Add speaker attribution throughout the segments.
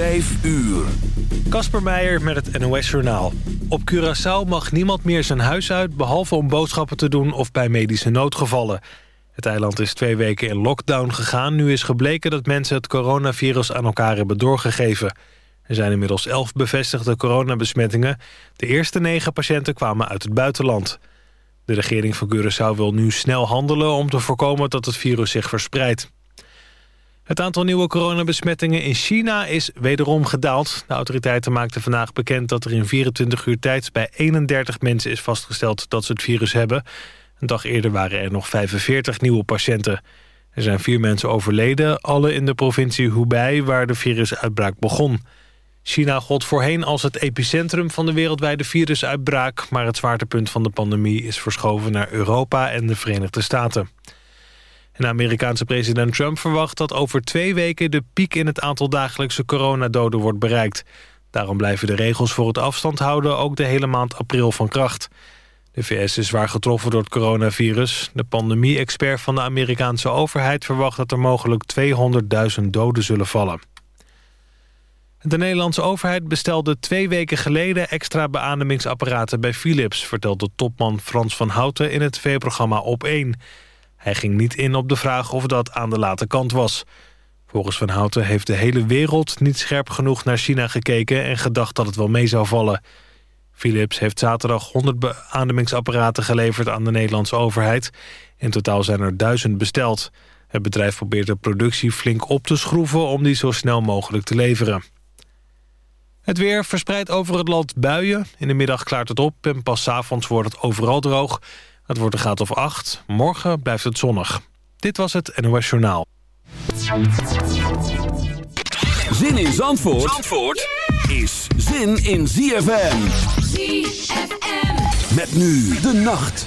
Speaker 1: 5 uur.
Speaker 2: Kasper Meijer met het NOS-journaal. Op Curaçao mag niemand meer zijn huis uit... behalve om boodschappen te doen of bij medische noodgevallen. Het eiland is twee weken in lockdown gegaan. Nu is gebleken dat mensen het coronavirus aan elkaar hebben doorgegeven. Er zijn inmiddels elf bevestigde coronabesmettingen. De eerste negen patiënten kwamen uit het buitenland. De regering van Curaçao wil nu snel handelen... om te voorkomen dat het virus zich verspreidt. Het aantal nieuwe coronabesmettingen in China is wederom gedaald. De autoriteiten maakten vandaag bekend dat er in 24 uur tijd... bij 31 mensen is vastgesteld dat ze het virus hebben. Een dag eerder waren er nog 45 nieuwe patiënten. Er zijn vier mensen overleden, alle in de provincie Hubei... waar de virusuitbraak begon. China gold voorheen als het epicentrum van de wereldwijde virusuitbraak... maar het zwaartepunt van de pandemie is verschoven naar Europa en de Verenigde Staten. De Amerikaanse president Trump verwacht dat over twee weken... de piek in het aantal dagelijkse coronadoden wordt bereikt. Daarom blijven de regels voor het afstand houden ook de hele maand april van kracht. De VS is zwaar getroffen door het coronavirus. De pandemie-expert van de Amerikaanse overheid verwacht dat er mogelijk 200.000 doden zullen vallen. De Nederlandse overheid bestelde twee weken geleden extra beademingsapparaten bij Philips... vertelt de topman Frans van Houten in het tv-programma Op 1... Hij ging niet in op de vraag of dat aan de late kant was. Volgens Van Houten heeft de hele wereld niet scherp genoeg naar China gekeken... en gedacht dat het wel mee zou vallen. Philips heeft zaterdag 100 beademingsapparaten geleverd aan de Nederlandse overheid. In totaal zijn er duizend besteld. Het bedrijf probeert de productie flink op te schroeven... om die zo snel mogelijk te leveren. Het weer verspreidt over het land buien. In de middag klaart het op en pas avonds wordt het overal droog... Het wordt een graad of 8. Morgen blijft het zonnig. Dit was het NOS Journaal.
Speaker 1: Zin in Zandvoort, Zandvoort is zin in ZFM.
Speaker 3: ZFM.
Speaker 1: Met nu de nacht.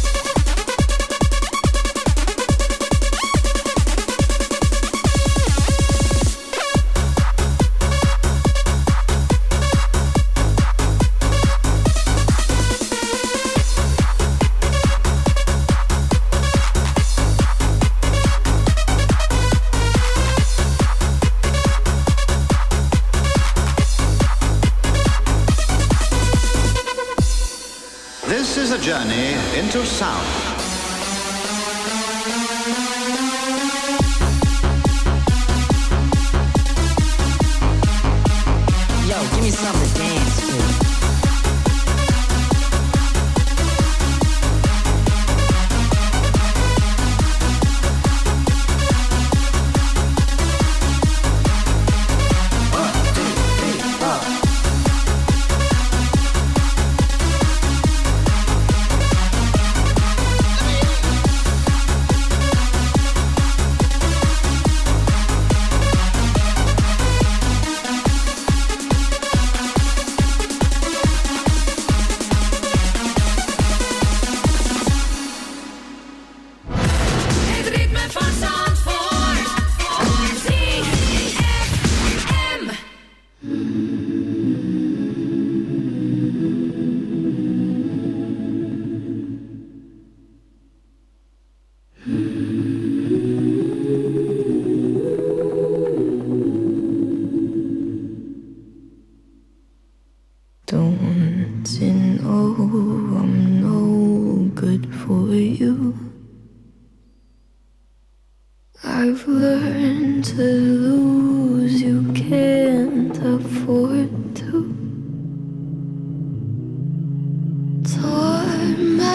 Speaker 4: Sound.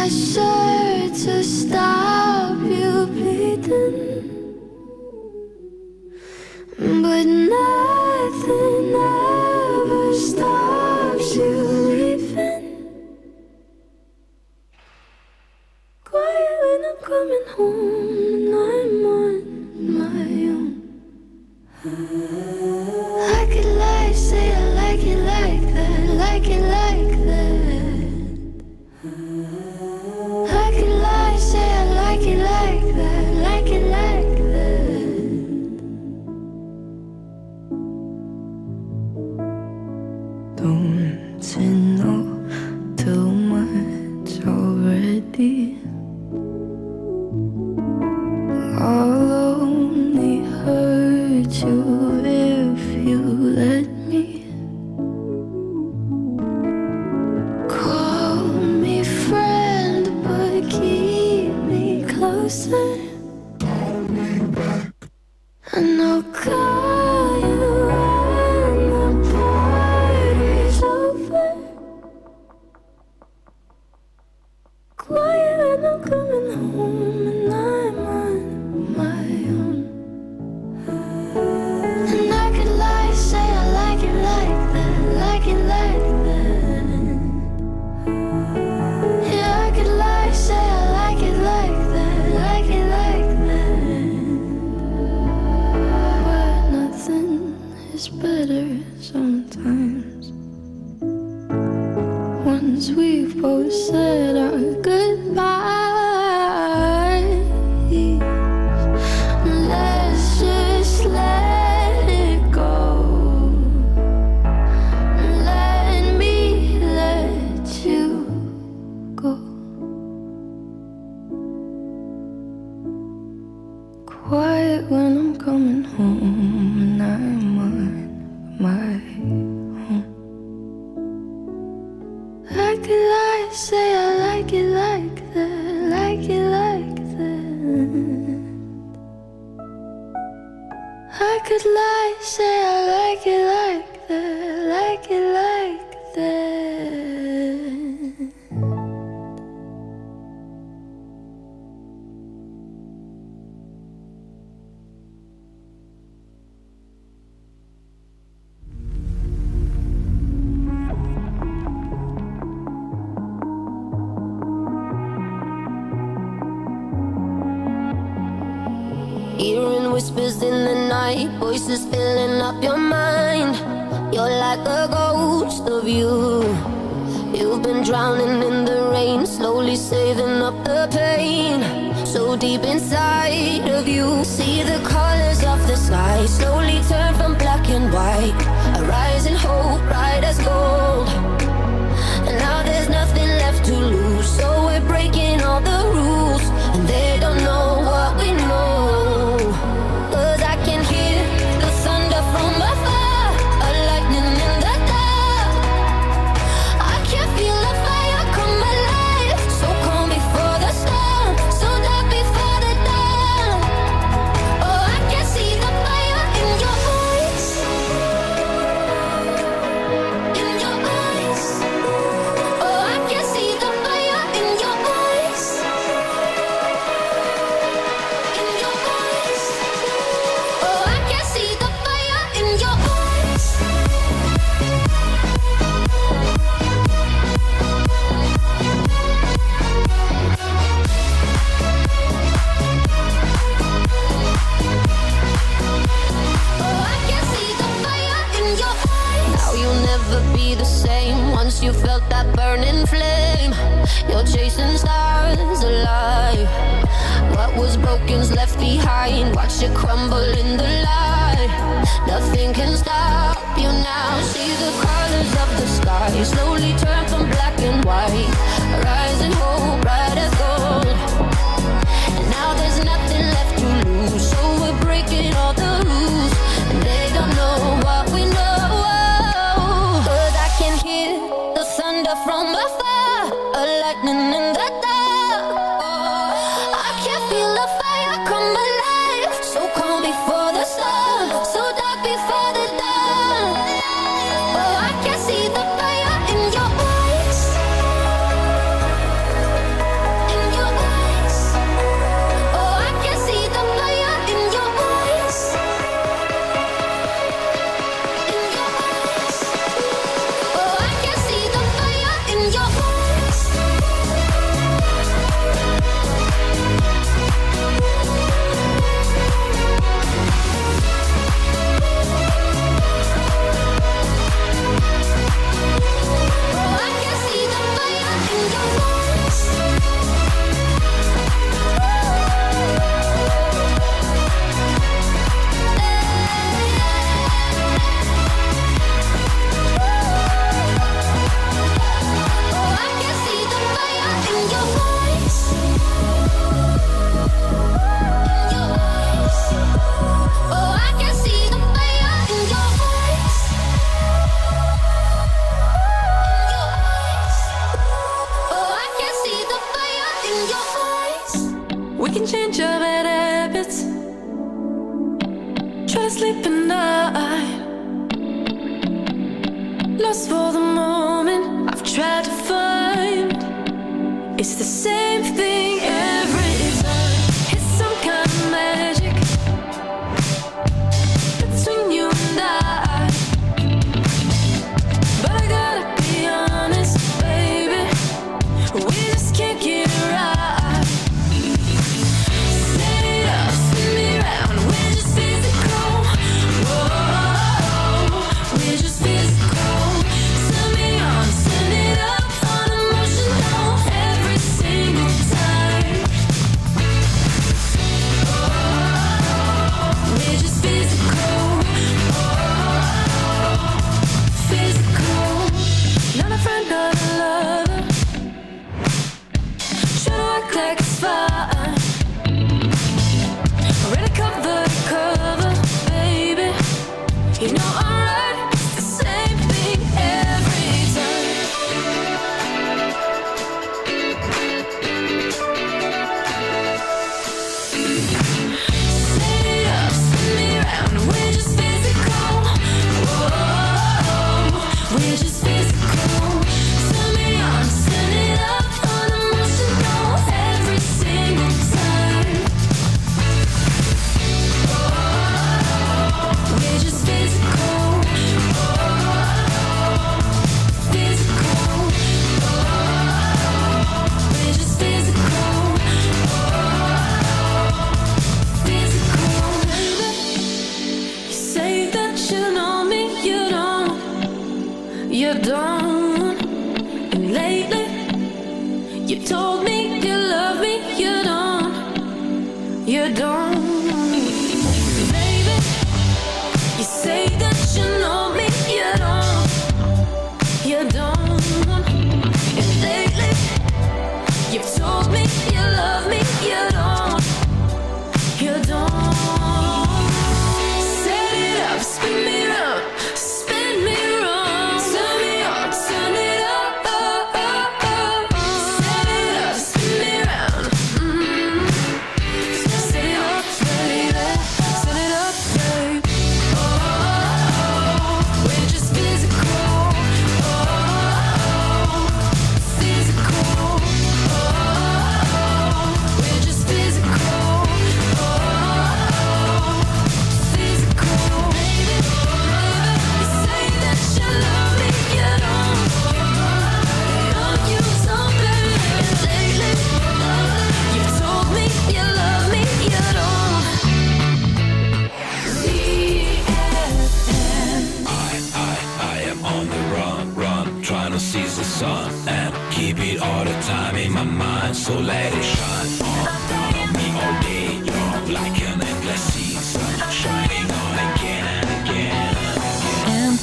Speaker 3: pressure to
Speaker 5: stop.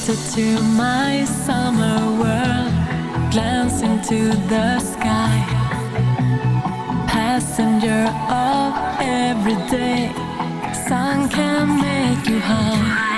Speaker 5: closer to
Speaker 6: my
Speaker 5: summer world. Glance into the sky. Passenger of every day. Sun can make you high.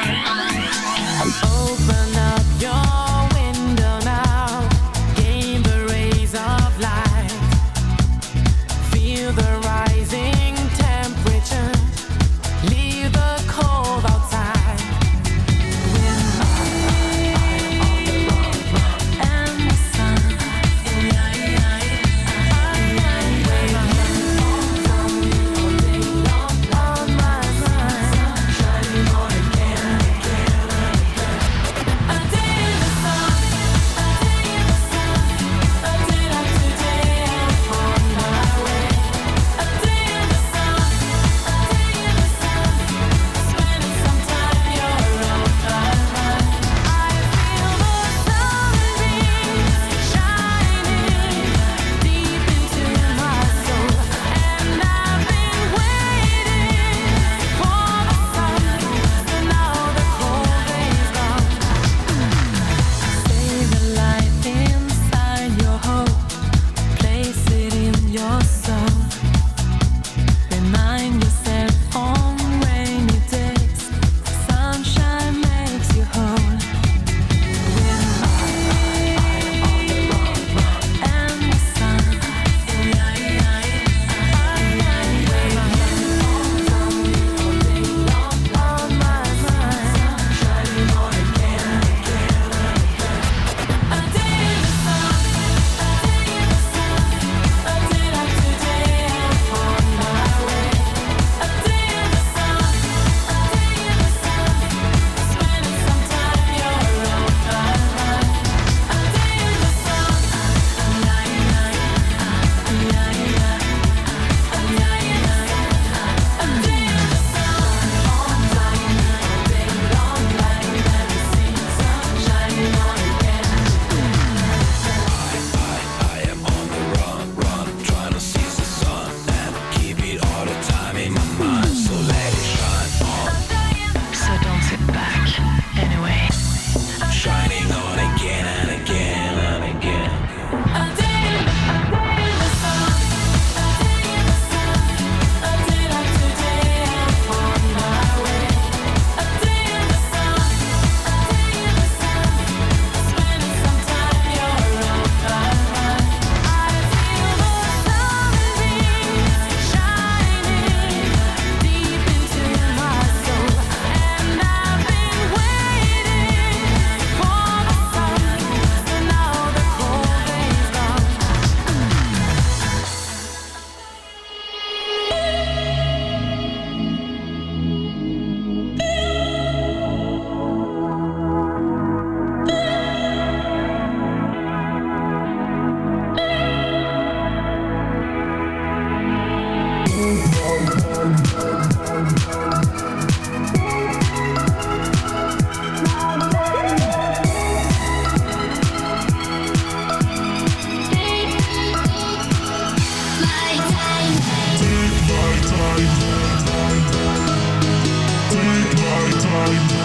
Speaker 5: time.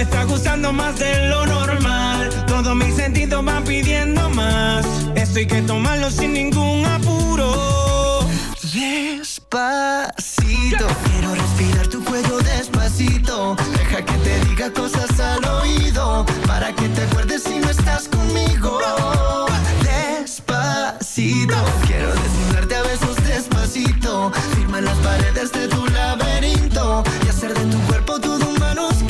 Speaker 7: me está gustando más de lo normal. Todos mis sentidos van pidiendo más. Esto hay que tomarlo sin ningún apuro.
Speaker 8: Despacito, quiero respirar tu cuello despacito. Deja que te diga cosas al oído para que te acuerdes si no estás conmigo. Despacito, quiero desnudarte a besos despacito. Firma las paredes de tu laberinto y hacer de tu cuerpo todo un manuscrito.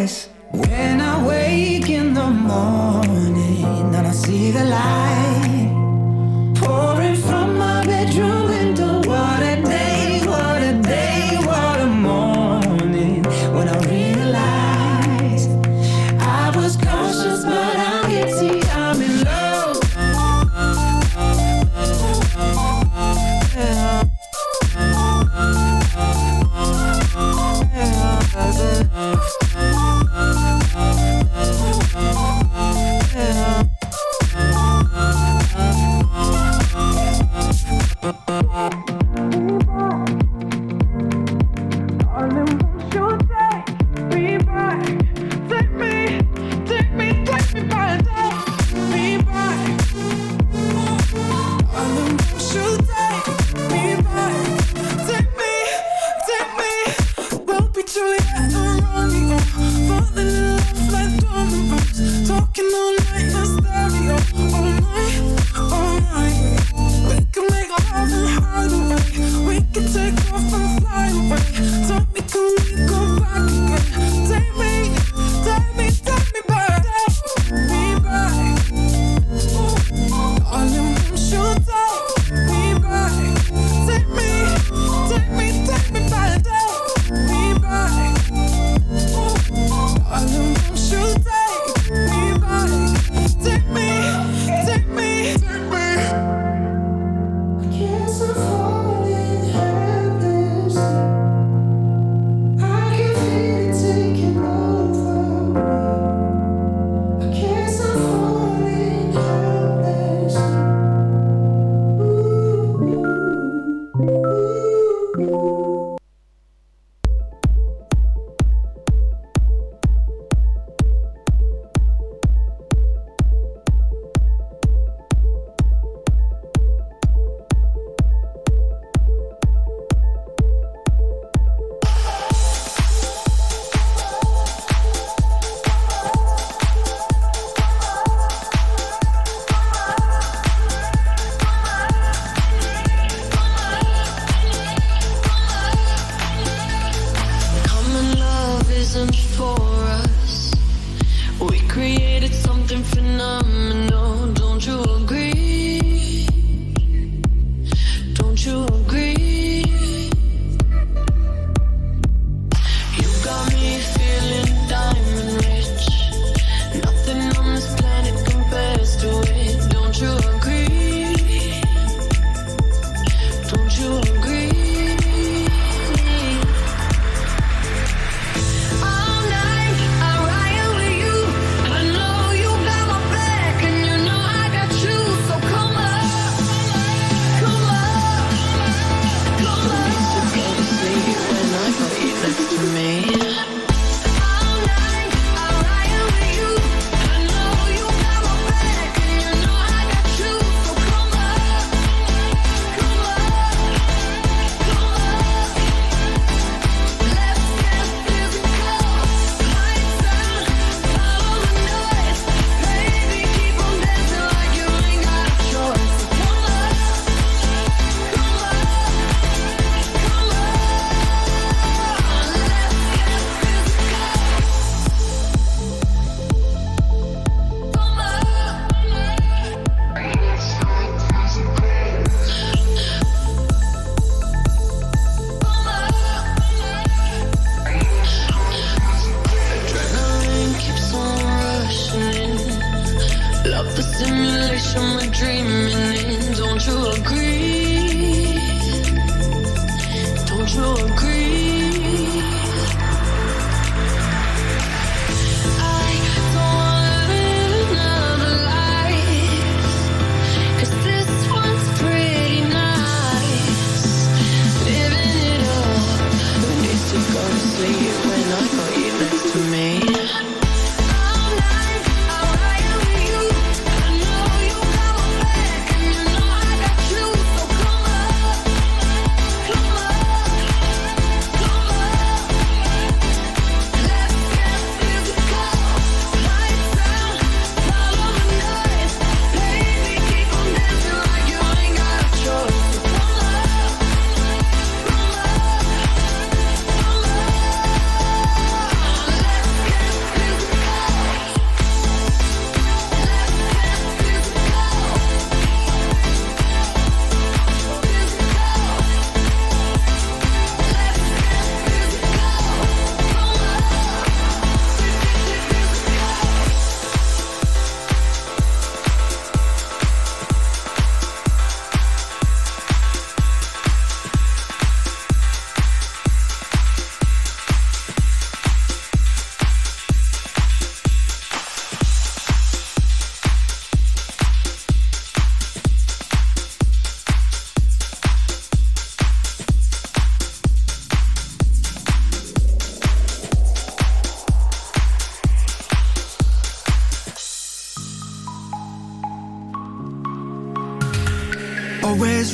Speaker 8: Yes.